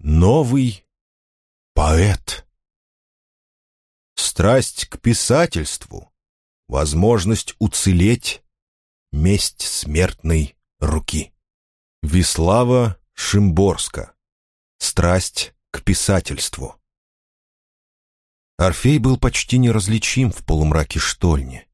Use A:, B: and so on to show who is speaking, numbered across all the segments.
A: Новый поэт. Страсть к писательству, возможность уцелеть, месть смертной руки. Вислава Шимборска. Страсть к писательству. Орфей был почти неразличим в полумраке штольни.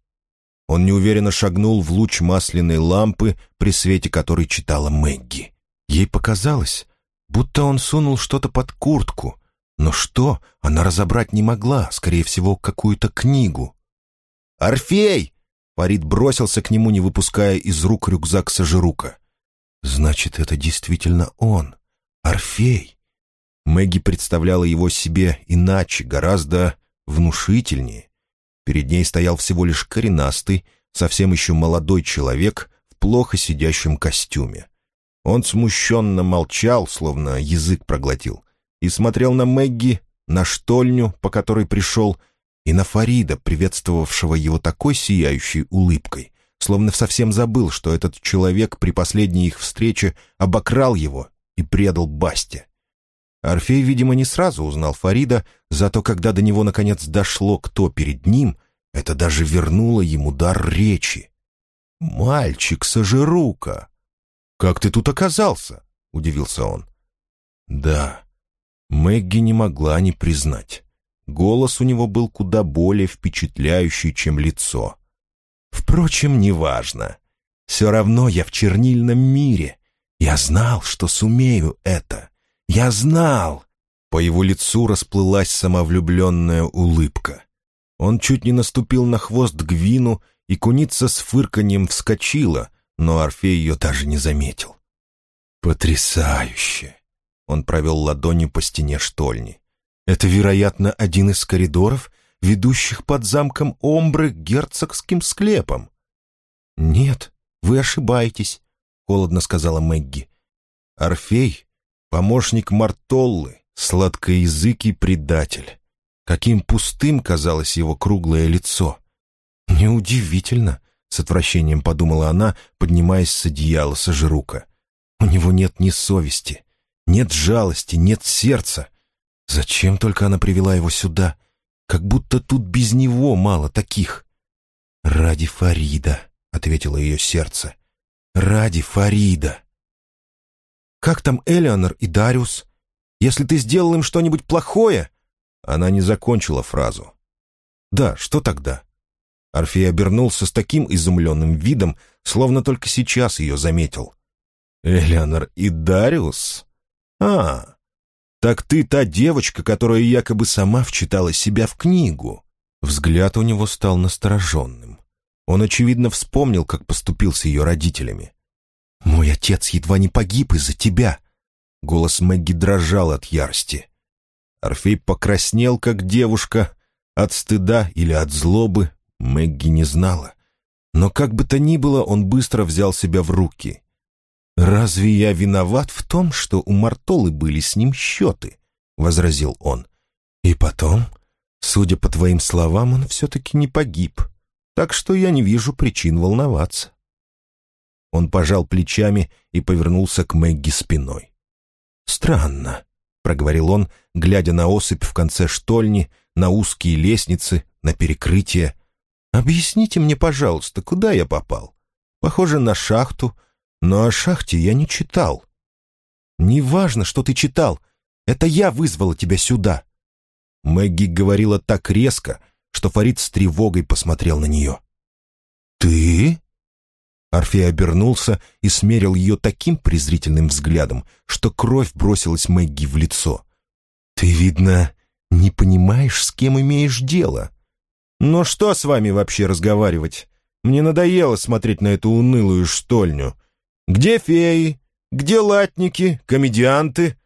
A: Он неуверенно шагнул в луч масляной лампы, при свете которой читала Мэгги. Ей показалось, будто он сунул что-то под куртку, но что, она разобрать не могла, скорее всего, какую-то книгу. «Орфей!» — Фарид бросился к нему, не выпуская из рук рюкзак Сажирука. «Значит, это действительно он, Орфей!» Мэгги представляла его себе иначе, гораздо внушительнее. Перед ней стоял всего лишь коренастый, совсем еще молодой человек в плохо сидящем костюме. Он смущенно молчал, словно язык проглотил, и смотрел на Мэгги, на штольню, по которой пришел, и на Фарида, приветствовавшего его такой сияющей улыбкой, словно совсем забыл, что этот человек при последней их встрече обокрал его и предал Басте. Орфей, видимо, не сразу узнал Фарида, зато когда до него наконец дошло, кто перед ним, это даже вернуло ему дар речи. «Мальчик Сажирука!» «Как ты тут оказался?» — удивился он. «Да». Мэгги не могла не признать. Голос у него был куда более впечатляющий, чем лицо. «Впрочем, неважно. Все равно я в чернильном мире. Я знал, что сумею это. Я знал!» По его лицу расплылась самовлюбленная улыбка. Он чуть не наступил на хвост Гвину, и куница с фырканьем вскочила, но Орфей ее даже не заметил. «Потрясающе!» Он провел ладонью по стене штольни. «Это, вероятно, один из коридоров, ведущих под замком Омбры к герцогским склепам». «Нет, вы ошибаетесь», — холодно сказала Мэгги. «Орфей — помощник Мартоллы, сладкоязыкий предатель. Каким пустым казалось его круглое лицо. Неудивительно, с отвращением подумала она, поднимаясь с одеяла сожрука. У него нет ни совести, нет жалости, нет сердца. Зачем только она привела его сюда? Как будто тут без него мало таких. «Ради Фарида», — ответило ее сердце. «Ради Фарида». «Как там Элеонор и Дариус? Если ты сделал им что-нибудь плохое...» Она не закончила фразу. «Да, что тогда? Орфей обернулся с таким изумленным видом, словно только сейчас ее заметил. «Элеонор и Дариус? А, так ты та девочка, которая якобы сама вчитала себя в книгу». Взгляд у него стал настороженным. Он, очевидно, вспомнил, как поступил с ее родителями. «Мой отец едва не погиб из-за тебя!» Голос Мэгги дрожал от ярости. Орфей покраснел, как девушка, от стыда или от злобы, Мэгги не знала. Но как бы то ни было, он быстро взял себя в руки. «Разве я виноват в том, что у Мартолы были с ним счеты?» — возразил он. «И потом, судя по твоим словам, он все-таки не погиб, так что я не вижу причин волноваться». Он пожал плечами и повернулся к Мэгги спиной. «Странно», — проговорил он, глядя на осыпь в конце штольни, на узкие лестницы, на перекрытие, «Объясните мне, пожалуйста, куда я попал? Похоже на шахту, но о шахте я не читал». «Неважно, что ты читал. Это я вызвала тебя сюда». Мэгги говорила так резко, что Фарид с тревогой посмотрел на нее. «Ты?» Орфей обернулся и смерил ее таким презрительным взглядом, что кровь бросилась Мэгги в лицо. «Ты, видно, не понимаешь, с кем имеешь дело. «Но что с вами вообще разговаривать? Мне надоело смотреть на эту унылую штольню. Где феи? Где латники? Комедианты?»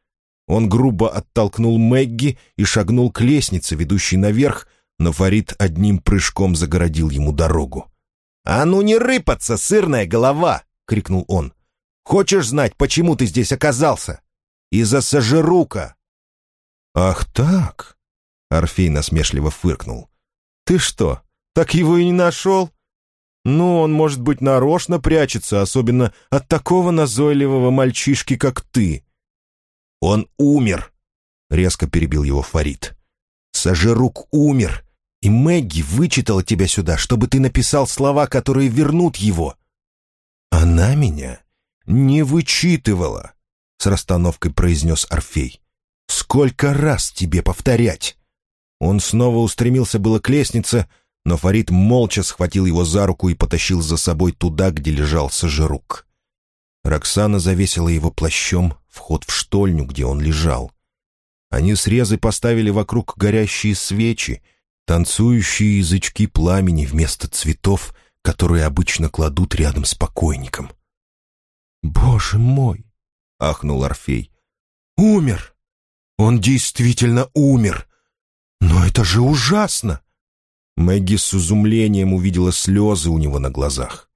A: Он грубо оттолкнул Мэгги и шагнул к лестнице, ведущей наверх, но Фарид одним прыжком загородил ему дорогу. «А ну не рыпаться, сырная голова!» — крикнул он. «Хочешь знать, почему ты здесь оказался? Из-за Сажирука!» «Ах так!» — Орфей насмешливо фыркнул. «Ты что, так его и не нашел?» «Ну, он, может быть, нарочно прячется, особенно от такого назойливого мальчишки, как ты». «Он умер!» — резко перебил его Фарид. «Сажерук умер, и Мэгги вычитала тебя сюда, чтобы ты написал слова, которые вернут его». «Она меня не вычитывала», — с расстановкой произнес Орфей. «Сколько раз тебе повторять?» Он снова устремился было к лестнице, но Фарид молча схватил его за руку и потащил за собой туда, где лежал Сажерук. Роксана завесила его плащом вход в штольню, где он лежал. Они с Резой поставили вокруг горящие свечи, танцующие язычки пламени вместо цветов, которые обычно кладут рядом с покойником. «Боже мой!» — ахнул Орфей. «Умер! Он действительно умер! Но это же ужасно!» Мэгги с изумлением увидела слезы у него на глазах.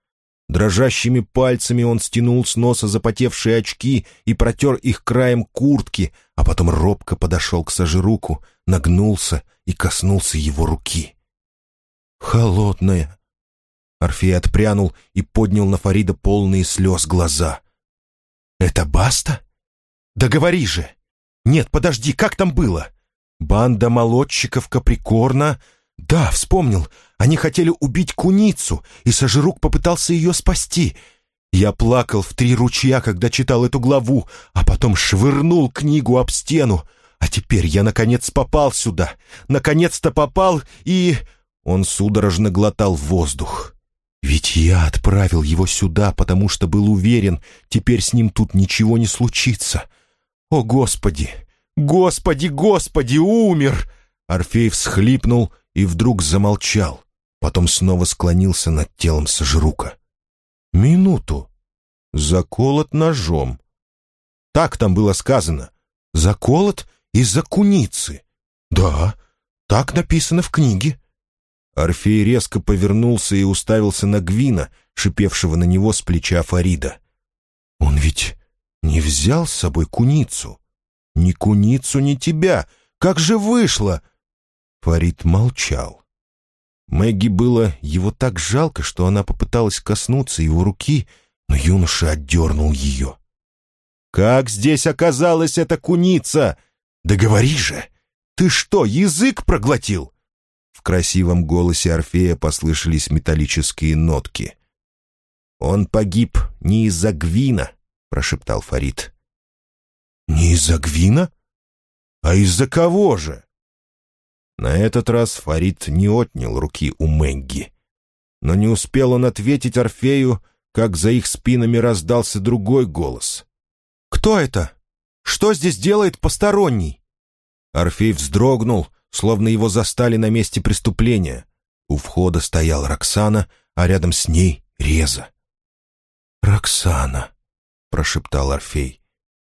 A: Дрожащими пальцами он стянул с носа запотевшие очки и протер их краем куртки, а потом робко подошел к Сажируку, нагнулся и коснулся его руки. «Холодная!» Орфей отпрянул и поднял на Фарида полные слез глаза. «Это Баста? Да говори же! Нет, подожди, как там было? Банда молодчиков Каприкорна «Да, вспомнил. Они хотели убить куницу, и Сажирук попытался ее спасти. Я плакал в три ручья, когда читал эту главу, а потом швырнул книгу об стену. А теперь я, наконец, попал сюда. Наконец-то попал, и...» Он судорожно глотал воздух. «Ведь я отправил его сюда, потому что был уверен, теперь с ним тут ничего не случится. О, Господи! Господи, Господи, умер!» Орфей всхлипнул и вдруг замолчал, потом снова склонился над телом Сожрука. «Минуту. Заколот ножом. Так там было сказано. Заколот из-за куницы. Да, так написано в книге». Орфей резко повернулся и уставился на Гвина, шипевшего на него с плеча Фарида. «Он ведь не взял с собой куницу. Ни куницу, ни тебя. Как же вышло?» Фарид молчал. Мэгги было его так жалко, что она попыталась коснуться его руки, но юноша отдернул ее. «Как здесь оказалась эта куница? Да говори же! Ты что, язык проглотил?» В красивом голосе Орфея послышались металлические нотки. «Он погиб не из-за Гвина», — прошептал Фарид. «Не из-за Гвина? А из-за кого же?» На этот раз Фарид не отнял руки у Мэгги. Но не успел он ответить Орфею, как за их спинами раздался другой голос. «Кто это? Что здесь делает посторонний?» Орфей вздрогнул, словно его застали на месте преступления. У входа стояла Роксана, а рядом с ней — Реза. «Роксана», — прошептал Орфей, —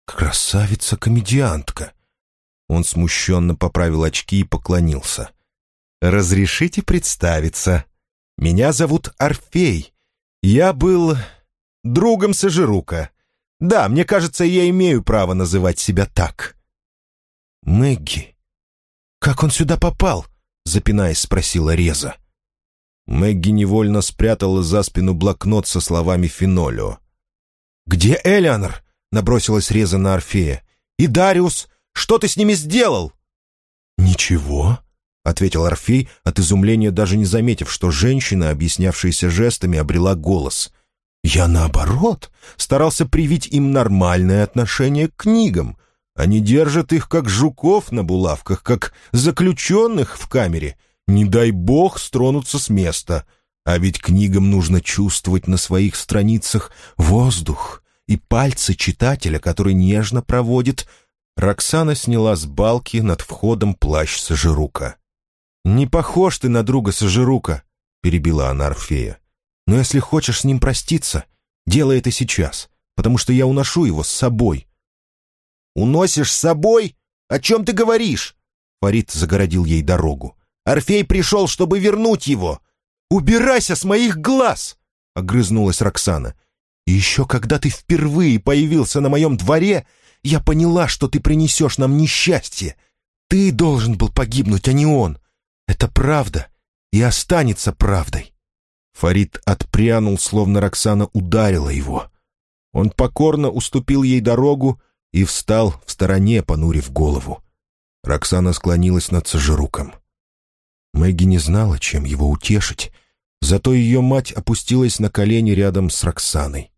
A: «красавица-комедиантка». Он смущенно поправил очки и поклонился. «Разрешите представиться. Меня зовут Орфей. Я был другом Сажирука. Да, мне кажется, я имею право называть себя так». «Мэгги, как он сюда попал?» — запинаясь, спросила Реза. Мэгги невольно спрятала за спину блокнот со словами Фенолио. «Где Элеонор?» — набросилась Реза на Орфея. «И Дариус? Что ты с ними сделал?» «Ничего», — ответил Орфей, от изумления даже не заметив, что женщина, объяснявшаяся жестами, обрела голос. «Я, наоборот, старался привить им нормальное отношение к книгам. Они держат их как жуков на булавках, как заключенных в камере. Не дай бог стронуться с места. А ведь книгам нужно чувствовать на своих страницах воздух и пальцы читателя, который нежно проводит Роксана сняла с балки над входом плащ Сажирука. «Не похож ты на друга Сажирука», — перебила она Орфея. «Но если хочешь с ним проститься, делай это сейчас, потому что я уношу его с собой». «Уносишь с собой? О чем ты говоришь?» Фарид загородил ей дорогу. «Орфей пришел, чтобы вернуть его!» «Убирайся с моих глаз!» — огрызнулась Роксана. «И еще когда ты впервые появился на моем дворе, я поняла, что ты принесешь нам несчастье. Ты должен был погибнуть, а не он. Это правда и останется правдой». Фарид отпрянул, словно Роксана ударила его. Он покорно уступил ей дорогу и встал в стороне, понурив голову. Роксана склонилась над Сажируком. Мэгги не знала, чем его утешить, зато ее мать опустилась на колени рядом с Роксаной.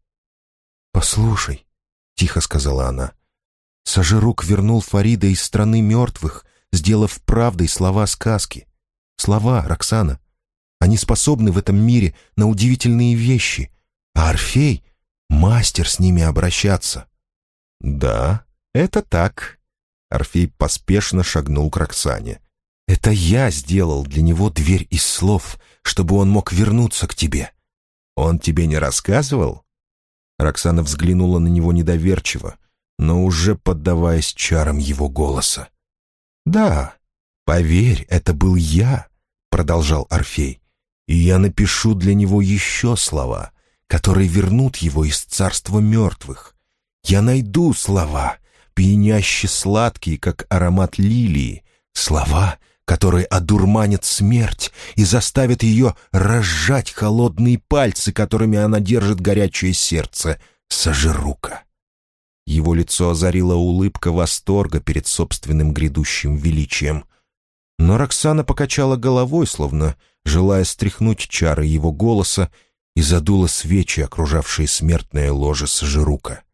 A: «Послушай», — тихо сказала она, — «Сажирук вернул Фарида из страны мертвых, сделав правдой слова сказки. Слова, Роксана. Они способны в этом мире на удивительные вещи, а Орфей — мастер с ними обращаться». «Да, это так». Орфей поспешно шагнул к Роксане. «Это я сделал для него дверь из слов, чтобы он мог вернуться к тебе. Он тебе не рассказывал?» Роксана взглянула на него недоверчиво, но уже поддаваясь чарам его голоса. «Да, поверь, это был я», — продолжал Орфей, «и я напишу для него еще слова, которые вернут его из царства мертвых. Я найду слова, пьяняще сладкие, как аромат лилии, слова, которые одурманят смерть и заставят ее разжать холодные пальцы, которыми она держит горячее сердце Сажирука. Его лицо озарила улыбка восторга перед собственным грядущим величием. Но Роксана покачала головой, словно желая стряхнуть чары его голоса, и задула свечи, окружавшие смертное ложе Сажирука.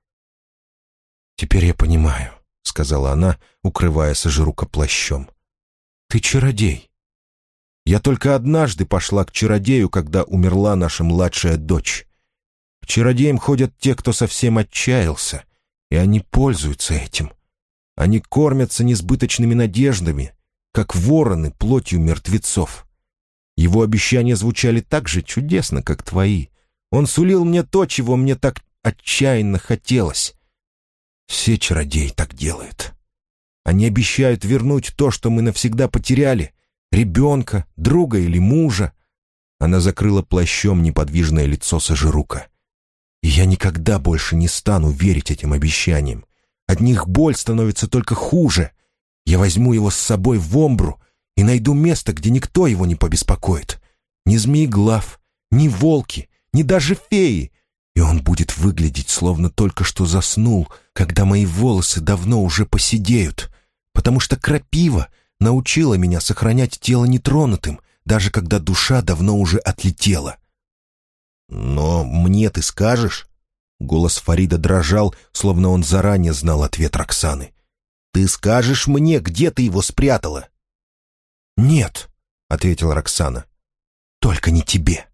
A: «Теперь я понимаю», — сказала она, укрывая Сажирука плащом. «Ты чародей». «Я только однажды пошла к чародею, когда умерла наша младшая дочь. К чародеям ходят те, кто совсем отчаялся, и они пользуются этим. Они кормятся несбыточными надеждами, как вороны плотью мертвецов. Его обещания звучали так же чудесно, как твои. Он сулил мне то, чего мне так отчаянно хотелось. Все чародеи так делают. Они обещают вернуть то, что мы навсегда потеряли. Ребенка, друга или мужа. Она закрыла плащом неподвижное лицо Сажирука. И я никогда больше не стану верить этим обещаниям. От них боль становится только хуже. Я возьму его с собой в Омбру и найду место, где никто его не побеспокоит. Ни змееглав, ни волки, ни даже феи. И он будет выглядеть, словно только что заснул, когда мои волосы давно уже поседеют. Потому что крапива научила меня сохранять тело нетронутым, даже когда душа давно уже отлетела. «Но мне ты скажешь?» Голос Фарида дрожал, словно он заранее знал ответ Роксаны. «Ты скажешь мне, где ты его спрятала?» «Нет», — ответила Роксана. «Только не тебе».